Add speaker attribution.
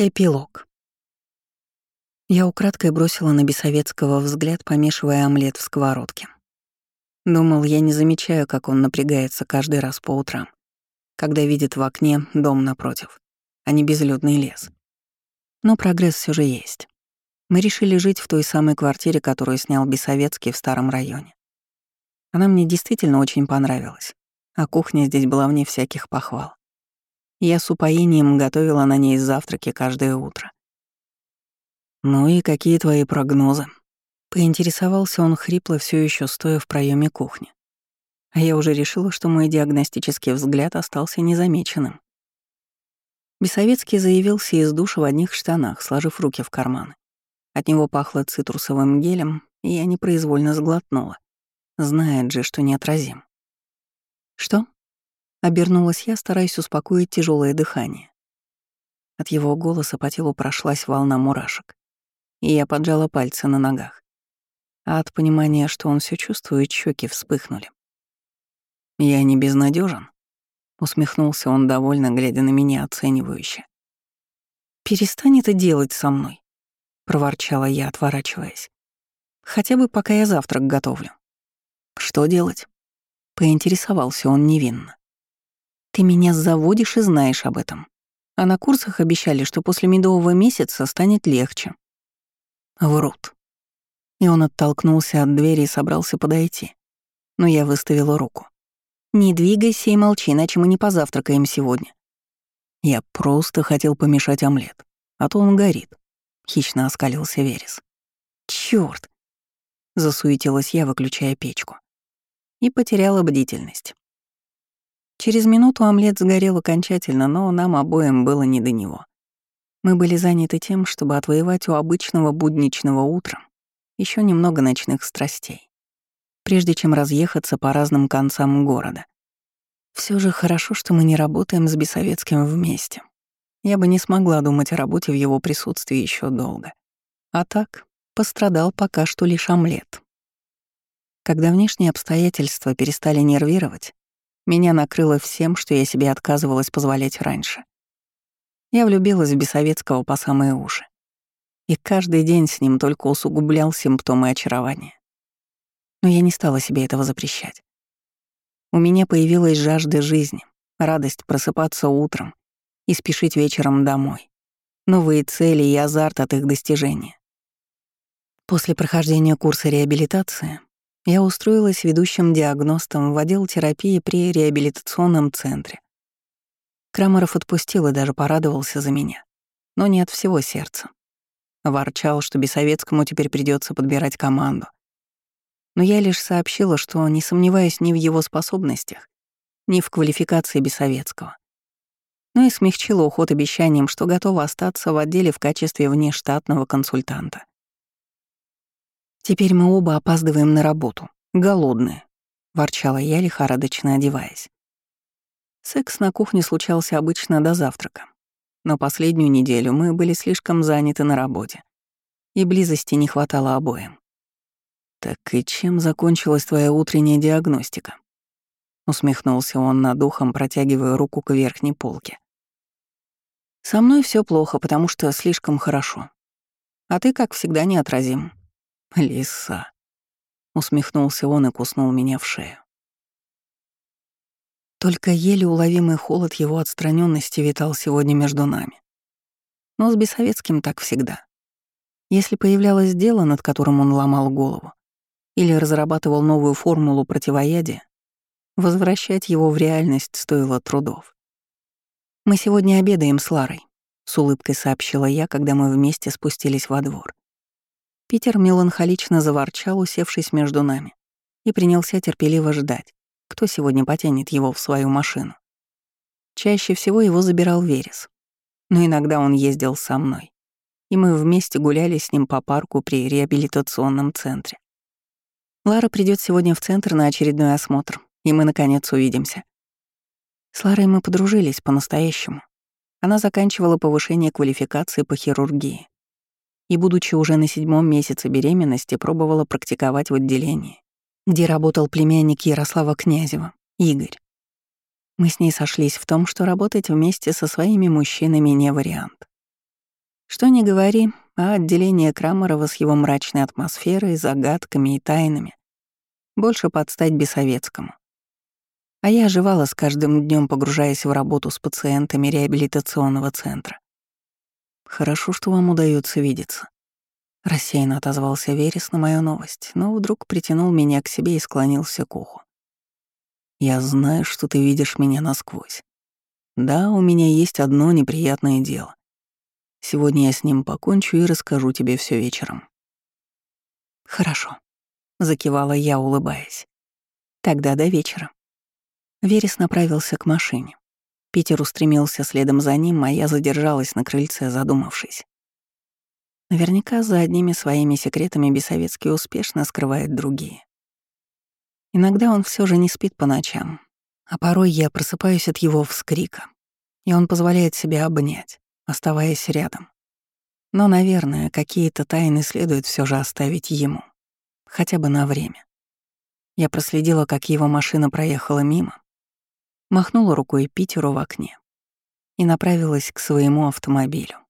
Speaker 1: Эпилог. Я украдкой бросила на Бесовецкого взгляд, помешивая омлет в сковородке. Думал, я не замечаю, как он напрягается каждый раз по утрам, когда видит в окне дом напротив, а не безлюдный лес. Но прогресс все же есть. Мы решили жить в той самой квартире, которую снял Бесовецкий в старом районе. Она мне действительно очень понравилась, а кухня здесь была вне всяких похвал. Я с упоением готовила на ней завтраки каждое утро. «Ну и какие твои прогнозы?» Поинтересовался он хрипло, все еще стоя в проеме кухни. А я уже решила, что мой диагностический взгляд остался незамеченным. Бесовецкий заявился из душа в одних штанах, сложив руки в карманы. От него пахло цитрусовым гелем, и я непроизвольно сглотнула. Знает же, что неотразим. «Что?» Обернулась я, стараясь успокоить тяжелое дыхание. От его голоса по телу прошлась волна мурашек, и я поджала пальцы на ногах. А от понимания, что он все чувствует, щеки вспыхнули. «Я не безнадежен, усмехнулся он довольно, глядя на меня оценивающе. «Перестань это делать со мной», — проворчала я, отворачиваясь. «Хотя бы пока я завтрак готовлю». «Что делать?» — поинтересовался он невинно. Ты меня заводишь и знаешь об этом. А на курсах обещали, что после медового месяца станет легче. Врут. И он оттолкнулся от двери и собрался подойти. Но я выставила руку. «Не двигайся и молчи, иначе мы не позавтракаем сегодня». Я просто хотел помешать омлет, а то он горит. Хищно оскалился Верес. Чёрт! Засуетилась я, выключая печку. И потеряла бдительность. Через минуту омлет сгорел окончательно, но нам обоим было не до него. Мы были заняты тем, чтобы отвоевать у обычного будничного утра еще немного ночных страстей, прежде чем разъехаться по разным концам города. Все же хорошо, что мы не работаем с Бесовецким вместе. Я бы не смогла думать о работе в его присутствии еще долго. А так, пострадал пока что лишь омлет. Когда внешние обстоятельства перестали нервировать, меня накрыло всем, что я себе отказывалась позволять раньше. Я влюбилась в Бесовецкого по самые уши. И каждый день с ним только усугублял симптомы очарования. Но я не стала себе этого запрещать. У меня появилась жажда жизни, радость просыпаться утром и спешить вечером домой. Новые цели и азарт от их достижения. После прохождения курса реабилитации я устроилась ведущим диагностом в отдел терапии при реабилитационном центре. Крамаров отпустил и даже порадовался за меня, но не от всего сердца. Ворчал, что Бесовецкому теперь придется подбирать команду. Но я лишь сообщила, что не сомневаюсь ни в его способностях, ни в квалификации Бесовецкого. Ну и смягчила уход обещанием, что готова остаться в отделе в качестве внештатного консультанта. «Теперь мы оба опаздываем на работу. Голодные», — ворчала я, лихорадочно одеваясь. Секс на кухне случался обычно до завтрака. Но последнюю неделю мы были слишком заняты на работе. И близости не хватало обоим. «Так и чем закончилась твоя утренняя диагностика?» Усмехнулся он над ухом, протягивая руку к верхней полке. «Со мной все плохо, потому что слишком хорошо. А ты, как всегда, неотразим. «Лиса», — усмехнулся он и куснул меня в шею. Только еле уловимый холод его отстраненности витал сегодня между нами. Но с Бесовецким так всегда. Если появлялось дело, над которым он ломал голову, или разрабатывал новую формулу противоядия, возвращать его в реальность стоило трудов. «Мы сегодня обедаем с Ларой», — с улыбкой сообщила я, когда мы вместе спустились во двор. Питер меланхолично заворчал, усевшись между нами, и принялся терпеливо ждать, кто сегодня потянет его в свою машину. Чаще всего его забирал Верес, но иногда он ездил со мной, и мы вместе гуляли с ним по парку при реабилитационном центре. Лара придет сегодня в центр на очередной осмотр, и мы, наконец, увидимся. С Ларой мы подружились по-настоящему. Она заканчивала повышение квалификации по хирургии и, будучи уже на седьмом месяце беременности, пробовала практиковать в отделении, где работал племянник Ярослава Князева, Игорь. Мы с ней сошлись в том, что работать вместе со своими мужчинами не вариант. Что ни говори, а отделение Крамарова с его мрачной атмосферой, загадками и тайнами больше подстать Бесовецкому. А я оживала с каждым днем, погружаясь в работу с пациентами реабилитационного центра. «Хорошо, что вам удается видеться». Рассеянно отозвался Верес на мою новость, но вдруг притянул меня к себе и склонился к уху. «Я знаю, что ты видишь меня насквозь. Да, у меня есть одно неприятное дело. Сегодня я с ним покончу и расскажу тебе все вечером». «Хорошо», — закивала я, улыбаясь. «Тогда до вечера». Верес направился к машине. Питер устремился следом за ним, а я задержалась на крыльце, задумавшись. Наверняка за одними своими секретами Бесовецкий успешно скрывает другие. Иногда он все же не спит по ночам, а порой я просыпаюсь от его вскрика, и он позволяет себе обнять, оставаясь рядом. Но, наверное, какие-то тайны следует все же оставить ему, хотя бы на время. Я проследила, как его машина проехала мимо, махнула рукой Питеру в окне и направилась к своему автомобилю.